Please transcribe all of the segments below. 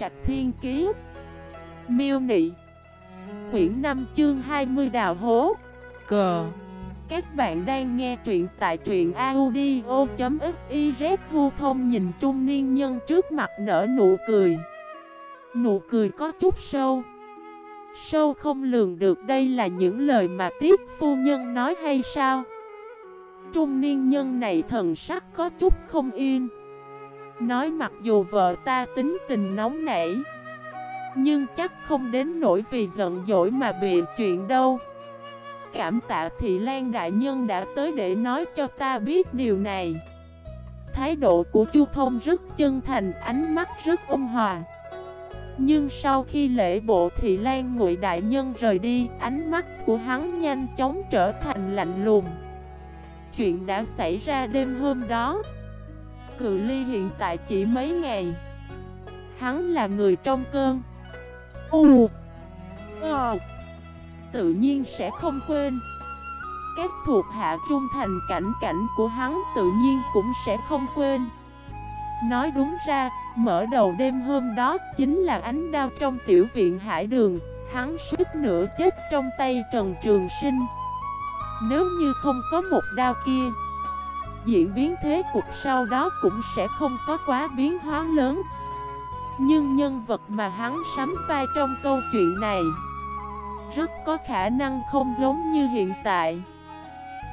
Trạch Thiên Kiế Miêu Nị. Quyển 5 chương 20 Đào Hố. Cờ Các bạn đang nghe truyện tại truyện audio.xyz Hu thông nhìn trung niên nhân trước mặt nở nụ cười. Nụ cười có chút sâu. Sâu không lường được đây là những lời mà tiếp phu nhân nói hay sao? Trung niên nhân này thần sắc có chút không yên Nói mặc dù vợ ta tính tình nóng nảy Nhưng chắc không đến nỗi vì giận dỗi mà bị chuyện đâu. Cảm tạ Thị Lan Đại Nhân đã tới để nói cho ta biết điều này. Thái độ của Chu Thông rất chân thành, ánh mắt rất ôn hòa. Nhưng sau khi lễ bộ Thị Lan Ngụy Đại Nhân rời đi Ánh mắt của hắn nhanh chóng trở thành lạnh lùng. Chuyện đã xảy ra đêm hôm đó. Cự ly hiện tại chỉ mấy ngày. Hắn là người trong cơn. U. Ờ. Tự nhiên sẽ không quên. Các thuộc hạ trung thành cảnh cảnh của hắn tự nhiên cũng sẽ không quên. Nói đúng ra, mở đầu đêm hôm đó chính là ánh đao trong tiểu viện hải đường. Hắn suýt nửa chết trong tay Trần Trường Sinh. Nếu như không có một đao kia diễn biến thế cục sau đó cũng sẽ không có quá biến hóa lớn. Nhưng nhân vật mà hắn sắm vai trong câu chuyện này Rất có khả năng không giống như hiện tại.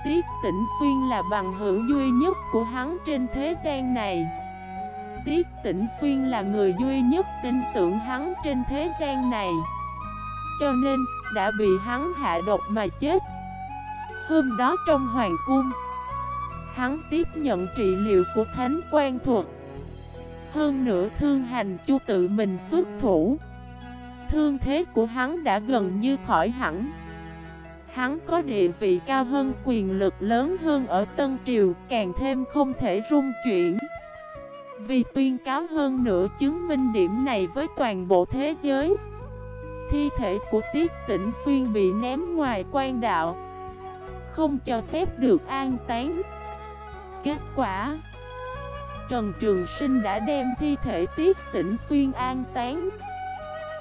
Tiết Tĩnh Xuyên là bằng hữu duy nhất của hắn trên thế gian này. Tiết Tĩnh Xuyên là người duy nhất tin tưởng hắn trên thế gian này. Cho nên, đã bị hắn hạ độc mà chết. Hôm đó trong Hoàng Cung Hắn tiếp nhận trị liệu của Thánh quan thuật. Hơn nữa thương hành chu tự mình xuất thủ. Thương thế của hắn đã gần như khỏi hẳn. Hắn có địa vị cao hơn, quyền lực lớn hơn ở Tân Triều, Càng thêm không thể rung chuyển. Vì tuyên cáo hơn nữa chứng minh điểm này với toàn bộ thế giới, Thi thể của Tiết Tĩnh Xuyên bị ném ngoài quan đạo, Không cho phép được an táng. Kết quả. Trần Trường Sinh đã đem thi thể Tiết Tĩnh Xuyên an tán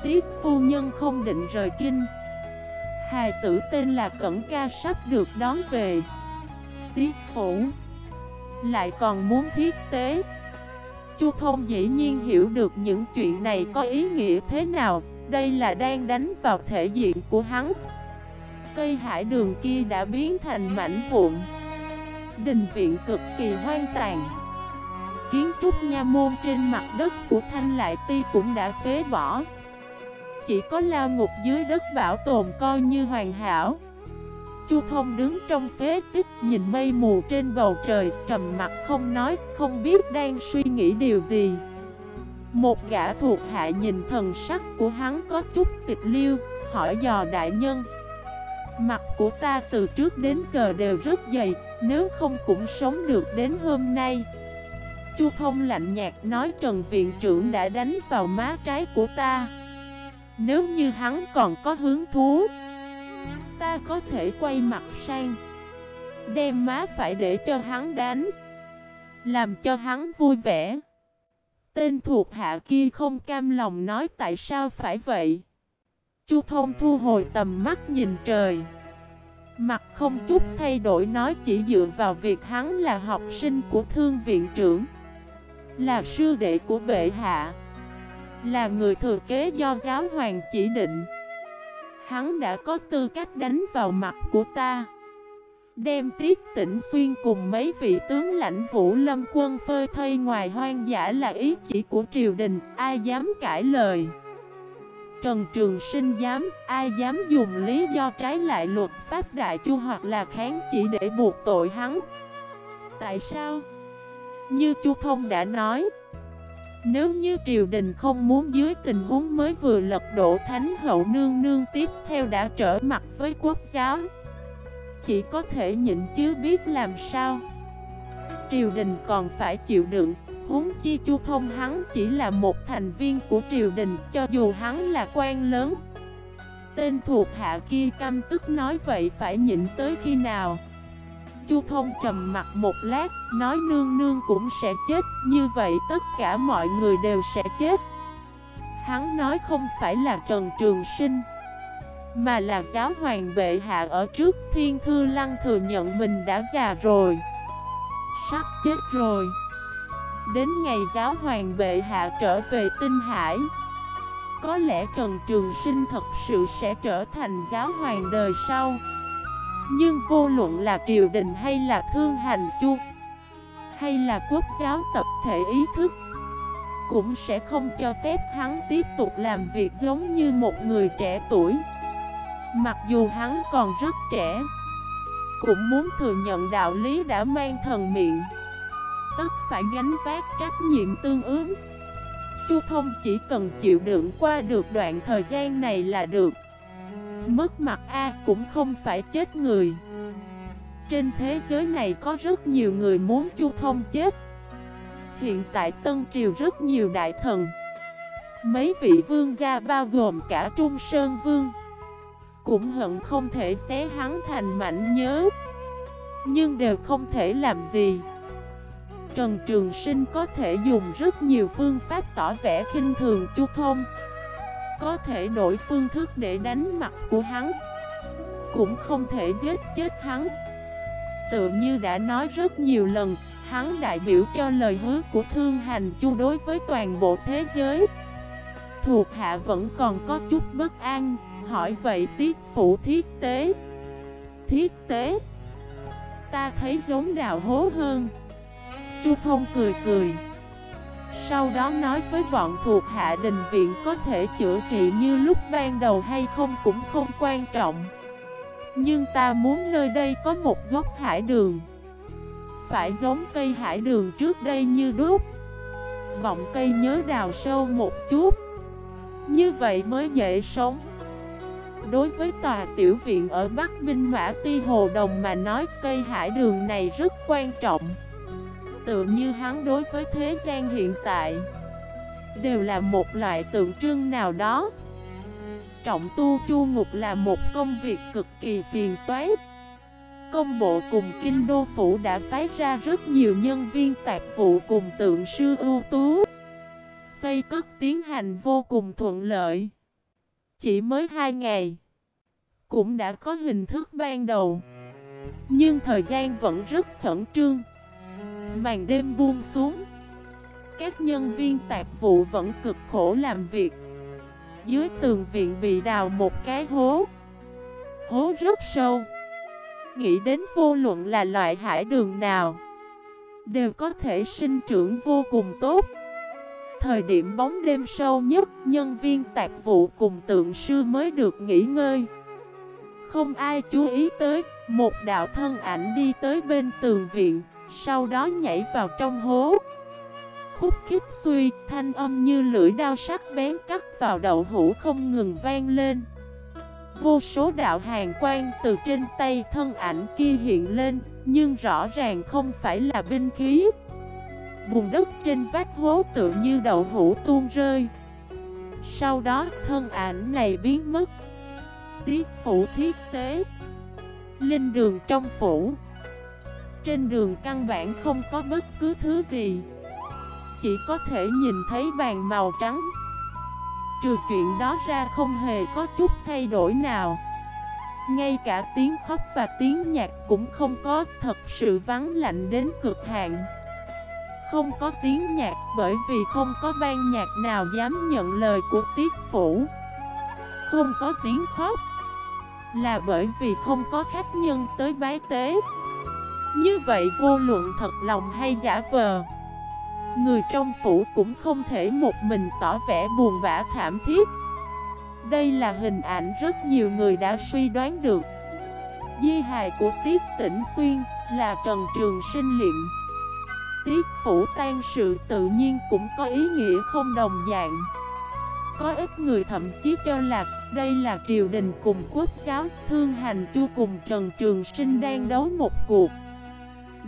Tiết phu nhân không định rời kinh. Hài tử tên là Cẩn Ca sắp được đón về. Tiết phủ Lại còn muốn thiết tế. Chu Thông dĩ nhiên hiểu được những chuyện này có ý nghĩa thế nào. Đây là đang đánh vào thể diện của hắn. Cây hải đường kia đã biến thành mảnh vụn. Đình viện cực kỳ hoang tàn. Kiến trúc nha môn trên mặt đất của Thanh Lại Ti cũng đã phế bỏ. Chỉ có lao ngục dưới đất bảo tồn coi như hoàn hảo. Chu Thông đứng trong phế tích nhìn mây mù trên bầu trời Trầm mặt không nói, không biết đang suy nghĩ điều gì. Một gã thuộc hạ nhìn thần sắc của hắn có chút tịch liêu Hỏi dò đại nhân. Mặt của ta từ trước đến giờ đều rất dày nếu không cũng sống được đến hôm nay. Chu thông lạnh nhạt nói Trần Viện trưởng đã đánh vào má trái của ta. Nếu như hắn còn có hướng thú, Ta có thể quay mặt sang, Đem má phải để cho hắn đánh, Làm cho hắn vui vẻ. Tên thuộc hạ kia không cam lòng nói tại sao phải vậy? Chu Thông thu hồi tầm mắt nhìn trời. Mặt không chút thay đổi nói chỉ dựa vào việc hắn là học sinh của thương viện trưởng. Là sư đệ của bệ hạ. Là người thừa kế do giáo hoàng chỉ định. Hắn đã có tư cách đánh vào mặt của ta. Đem tiết tỉnh xuyên cùng mấy vị tướng lãnh vũ lâm quân phơi thây ngoài hoang dã là ý chỉ của triều đình, Ai dám cãi lời. Trần Trường Sinh dám, ai dám dùng lý do trái lại luật pháp đại chu hoặc là kháng chỉ để buộc tội hắn Tại sao? Như Chu Thông đã nói Nếu như triều đình không muốn dưới tình huống mới vừa lật đổ Thánh Hậu Nương Nương tiếp theo đã trở mặt với quốc giáo Chỉ có thể nhịn chứ biết làm sao Triều đình còn phải chịu đựng Huống chi Chu Thông hắn chỉ là một thành viên của triều đình, cho dù hắn là quan lớn. Tên thuộc hạ kia căm tức nói vậy phải nhịn tới khi nào? Chu Thông trầm mặt một lát, Nói nương nương cũng sẽ chết, Như vậy tất cả mọi người đều sẽ chết. Hắn nói không phải là Trần Trường Sinh, Mà là giáo hoàng bệ hạ ở trước. Thiên Thư Lăng thừa nhận mình đã già rồi, Sắp chết rồi. Đến ngày giáo hoàng bệ hạ trở về tinh hải. Có lẽ Trần Trường Sinh thật sự sẽ trở thành giáo hoàng đời sau. Nhưng vô luận là triều đình hay là thương hành chu, Hay là quốc giáo tập thể ý thức, cũng sẽ không cho phép hắn tiếp tục làm việc giống như một người trẻ tuổi. Mặc dù hắn còn rất trẻ, Cũng muốn thừa nhận đạo lý đã mang thần miệng. Tất phải gánh vác trách nhiệm tương ứng. Chu Thông chỉ cần chịu đựng qua được đoạn thời gian này là được. Mất mặt A cũng không phải chết người. Trên thế giới này có rất nhiều người muốn Chu Thông chết. Hiện tại Tân Triều rất nhiều đại thần. Mấy vị vương gia bao gồm cả Trung Sơn Vương Cũng hận không thể xé hắn thành mảnh nhớ, Nhưng đều không thể làm gì. Trần Trường Sinh có thể dùng rất nhiều phương pháp tỏ vẻ khinh thường Chu Thông. Có thể đổi phương thức để đánh mặt của hắn. Cũng không thể giết chết hắn. Tự như đã nói rất nhiều lần, Hắn đại biểu cho lời hứa của Thương Hành Chu đối với toàn bộ thế giới. Thuộc hạ vẫn còn có chút bất an, Hỏi vậy tiết phủ thiết tế. Thiết tế, Ta thấy giống đào hố hơn. Chu Thông cười cười. Sau đó nói với bọn thuộc hạ đình viện có thể chữa trị như lúc ban đầu hay không cũng không quan trọng. Nhưng ta muốn nơi đây có một gốc hải đường. Phải giống cây hải đường trước đây như đúc. Vọng cây nhớ đào sâu một chút. Như vậy mới dễ sống. Đối với tòa tiểu viện ở Bắc Minh Mã Ti Hồ Đồng mà nói, cây hải đường này rất quan trọng. Tự như hắn đối với thế gian hiện tại. Đều là một loại tượng trưng nào đó. Trọng tu chu ngục là một công việc cực kỳ phiền toái. Công bộ cùng kinh đô phủ đã phái ra rất nhiều nhân viên tạp vụ cùng tượng sư ưu tú. Xây cất tiến hành vô cùng thuận lợi. Chỉ mới hai ngày, Cũng đã có hình thức ban đầu. Nhưng thời gian vẫn rất khẩn trương. Màn đêm buông xuống. Các nhân viên tạp vụ vẫn cực khổ làm việc. Dưới tường viện bị đào một cái hố. Hố rất sâu. Nghĩ đến vô luận là loại hải đường nào, Đều có thể sinh trưởng vô cùng tốt. Thời điểm bóng đêm sâu nhất, Nhân viên tạp vụ cùng tượng sư mới được nghỉ ngơi. Không ai chú ý tới, Một đạo thân ảnh đi tới bên tường viện. Sau đó nhảy vào trong hố. Khúc khích suy Thanh âm như lưỡi đao sắc bén cắt vào đậu hũ không ngừng vang lên. Vô số đạo hàng quang từ trên tay thân ảnh kia hiện lên, Nhưng rõ ràng không phải là binh khí. Bùn đất trên vách hố tự như đậu hũ tuôn rơi. Sau đó thân ảnh này biến mất. Tiết phủ thiết tế. Linh đường trong phủ. Trên đường căn bản không có bất cứ thứ gì. Chỉ có thể nhìn thấy bàn màu trắng. Trừ chuyện đó ra không hề có chút thay đổi nào. Ngay cả tiếng khóc và tiếng nhạc cũng không có, Thật sự vắng lạnh đến cực hạn. Không có tiếng nhạc bởi vì không có ban nhạc nào dám nhận lời của tiết phủ. Không có tiếng khóc Là bởi vì không có khách nhân tới bái tế. Như vậy vô luận thật lòng hay giả vờ, Người trong phủ cũng không thể một mình tỏ vẻ buồn bã thảm thiết. Đây là hình ảnh rất nhiều người đã suy đoán được. Di hài của Tiết Tĩnh Xuyên là Trần Trường Sinh Liệm. Tiết phủ tan sự tự nhiên cũng có ý nghĩa không đồng dạng. Có ít người thậm chí cho là đây là triều đình cùng quốc giáo, Thương hành chu cùng Trần Trường Sinh đang đấu một cuộc.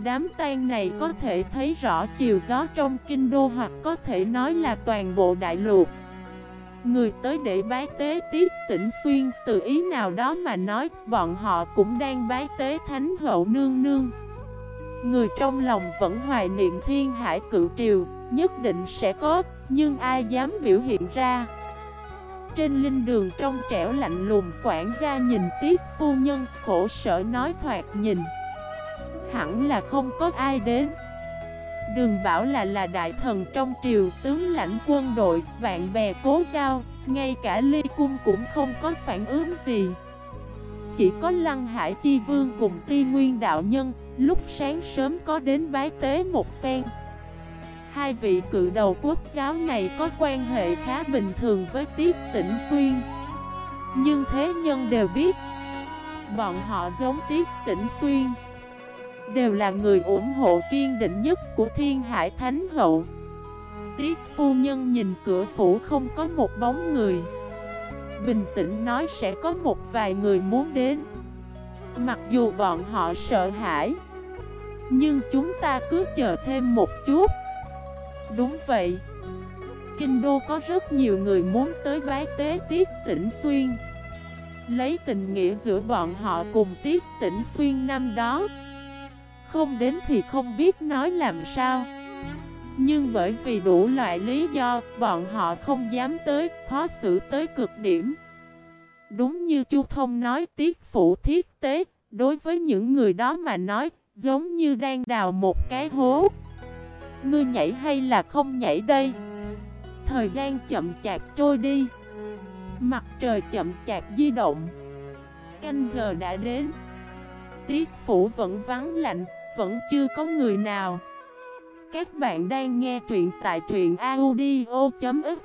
Đám tan này có thể thấy rõ chiều gió trong kinh đô hoặc có thể nói là toàn bộ đại lục Người tới để bái tế tiết tỉnh xuyên, Từ ý nào đó mà nói, bọn họ cũng đang bái tế thánh hậu nương nương. Người trong lòng vẫn hoài niệm thiên hải cự triều, Nhất định sẽ có, Nhưng ai dám biểu hiện ra? Trên linh đường trong trẻo lạnh lùng, quản gia nhìn tiết phu nhân, khổ sở nói thoạt nhìn Hẳn là không có ai đến. Đừng bảo là là đại thần trong triều, tướng lãnh quân đội, Bạn bè cố giao, Ngay cả ly cung cũng không có phản ứng gì. Chỉ có Lăng Hải Chi Vương cùng Ti Nguyên Đạo Nhân, Lúc sáng sớm có đến bái tế một phen. Hai vị cự đầu quốc giáo này có quan hệ khá bình thường với Tiết Tĩnh Xuyên. Nhưng thế nhân đều biết, Bọn họ giống Tiết Tĩnh Xuyên. Đều là người ủng hộ kiên định nhất của Thiên Hải Thánh Hậu. Tiết phu nhân nhìn cửa phủ không có một bóng người. Bình tĩnh nói sẽ có một vài người muốn đến. Mặc dù bọn họ sợ hãi, Nhưng chúng ta cứ chờ thêm một chút. Đúng vậy. Kinh đô có rất nhiều người muốn tới bái tế Tiết Tĩnh Xuyên. Lấy tình nghĩa giữa bọn họ cùng Tiết Tĩnh Xuyên năm đó không đến thì không biết nói làm sao. Nhưng bởi vì đủ loại lý do, Bọn họ không dám tới, Khó xử tới cực điểm. Đúng như Chu Thông nói, Tiết Phủ Thiết Tế, Đối với những người đó mà nói, Giống như đang đào một cái hố. Ngươi nhảy hay là không nhảy đây? Thời gian chậm chạp trôi đi. Mặt trời chậm chạp di động. Canh giờ đã đến. Tiết phủ vẫn vắng lạnh vẫn chưa có người nào. Các bạn đang nghe truyện tại truyện audio.fif